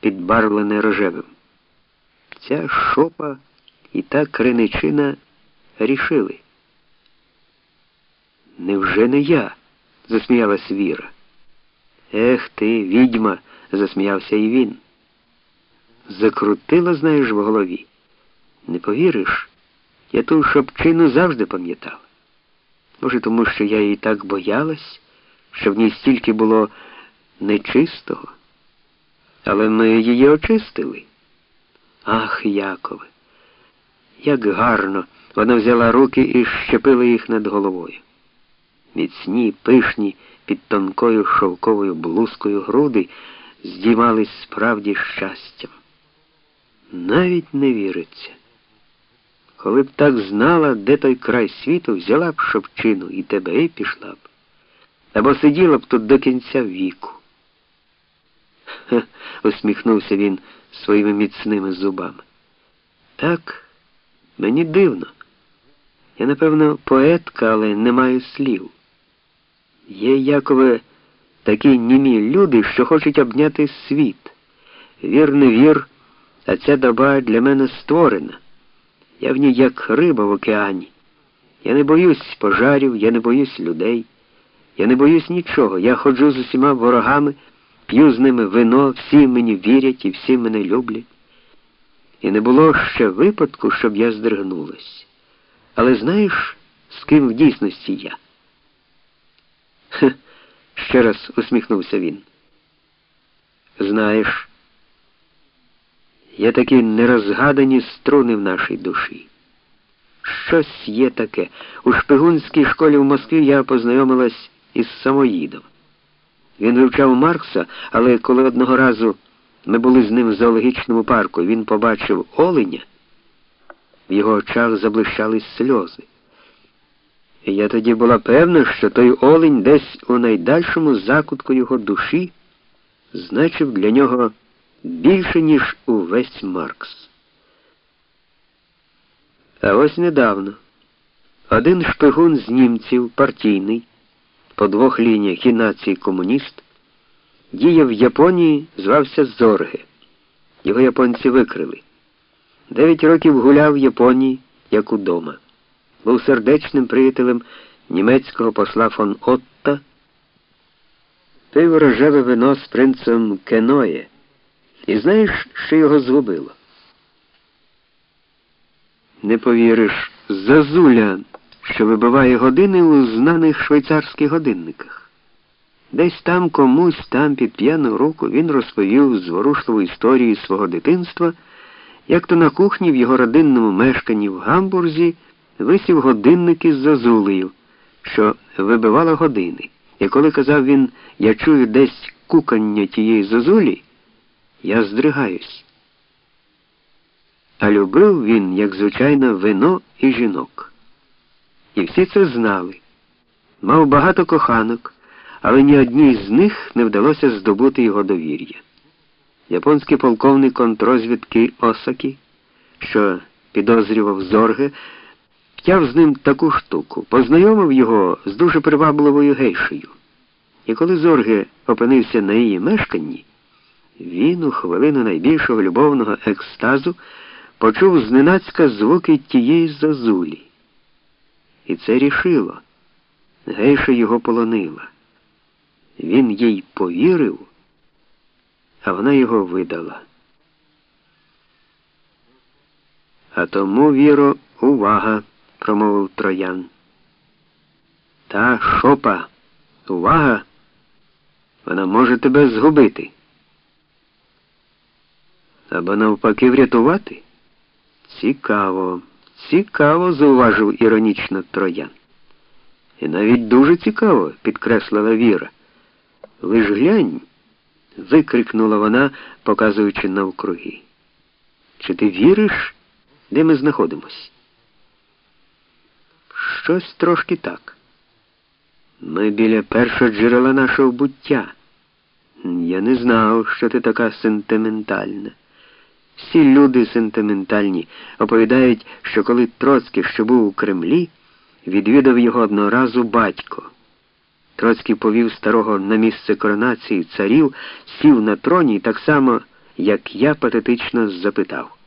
підбарвлене рожевим. Ця шопа і та криничина рішили. Невже не я? засміялась Віра. Ех ти, відьма, засміявся і він. Закрутила, знаєш, в голові. Не повіриш, я ту шопчину завжди пам'ятала. Може, тому що я її так боялась, що в ній стільки було нечистого. Але ми її очистили. Ах, Якове, як гарно вона взяла руки і щепила їх над головою. Міцні, пишні, під тонкою шовковою блузкою груди здіймались справді щастям. Навіть не віриться. Коли б так знала, де той край світу, взяла б шопчину і тебе і пішла б. Або сиділа б тут до кінця віку. Усміхнувся він своїми міцними зубами. Так, мені дивно. Я, напевно, поетка, але не маю слів. Є, Якове, такі німі люди, що хочуть обняти світ. Вір, не вір, а ця доба для мене створена. Я в ній як риба в океані. Я не боюсь пожарів, я не боюсь людей. Я не боюсь нічого. Я ходжу з усіма ворогами, п'ю з ними вино, всі мені вірять і всі мене люблять. І не було ще випадку, щоб я здригнулась. Але знаєш, з ким в дійсності я? Хе, ще раз усміхнувся він. Знаєш, є такі нерозгадані струни в нашій душі. Щось є таке. У шпигунській школі в Москві я познайомилась із самоїдом. Він вивчав Маркса, але коли одного разу ми були з ним в зоологічному парку, він побачив оленя, в його очах заблищались сльози. І я тоді була певна, що той олень десь у найдальшому закутку його душі значив для нього більше, ніж увесь Маркс. А ось недавно один шпигун з німців, партійний, по двох лініях і нації комуніст, діяв в Японії, звався Зорге. Його японці викрили. Дев'ять років гуляв в Японії, як удома. Був сердечним приятелем німецького посла фон Отта, пив рожеве вино з принцем Кеноє. І знаєш, що його згубило? Не повіриш, зазуля, що вибиває години у знаних швейцарських годинниках. Десь там комусь, там під п'яну руку він розповів зворушливу історію свого дитинства, як то на кухні в його родинному мешканні в Гамбурзі висів годинник із зазулею, що вибивала години. І коли казав він, я чую десь кукання тієї зозулі, я здригаюсь. А любив він, як звичайно, вино і жінок. І всі це знали. Мав багато коханок, але ні одній з них не вдалося здобути його довір'я. Японський полковник контрозвідки Осакі, що підозрював зорге, втяв з ним таку штуку, познайомив його з дуже привабливою гейшею. І коли Зорге опинився на її мешканні, він у хвилину найбільшого любовного екстазу почув зненацька звуки тієї зазулі. І це рішило. Гейша його полонила. Він їй повірив, а вона його видала. А тому, Віро, увага, промовив троян. Та шопа, увага, вона може тебе згубити. Або навпаки врятувати? Цікаво, цікаво, зауважив іронічно троян. І навіть дуже цікаво, підкреслила Віра. Лиш глянь, викрикнула вона, показуючи навкруги. Чи ти віриш, де ми знаходимось? Щось трошки так. Ми біля першого джерела нашого буття. Я не знав, що ти така сентиментальна. Всі люди сентиментальні оповідають, що коли Троцький, що був у Кремлі, відвідав його одного разу батько. Троцький повів старого на місце коронації царів, сів на троні і так само, як я патетично запитав.